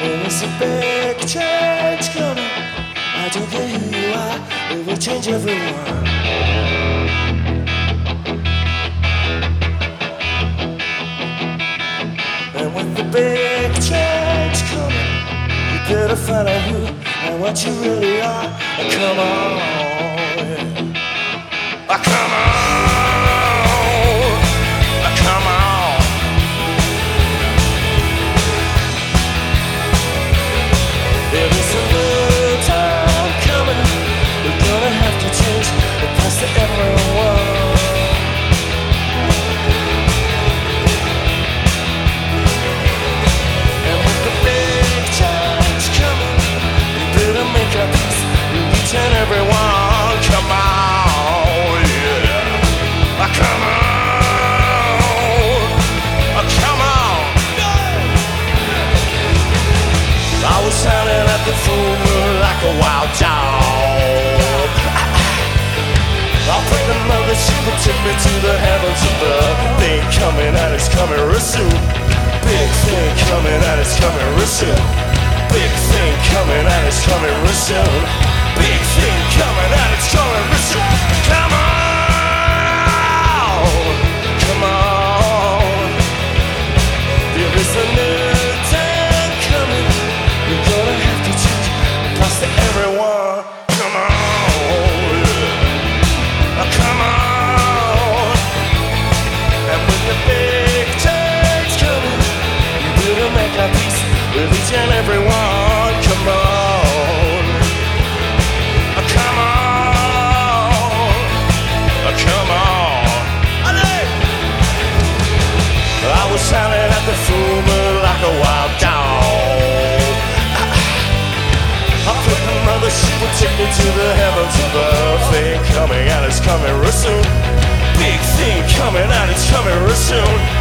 There's a big change coming. I don't care who you are, it will change everyone. And with the big change coming, you better find out who and what you really are. Come on. Ah, come the mother she would take me to the heavens above. Thing coming and it's coming real soon. Big thing coming and it's coming real soon. Big thing coming and it's coming real soon. really everyone, come on. Ah, come on. Ah, come on. I was howling at the full moon like a wild dog. I put take me to the heavens. Thing coming out, it's coming real soon. Big thing coming out, it's coming real soon.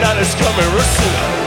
and it's coming real soon.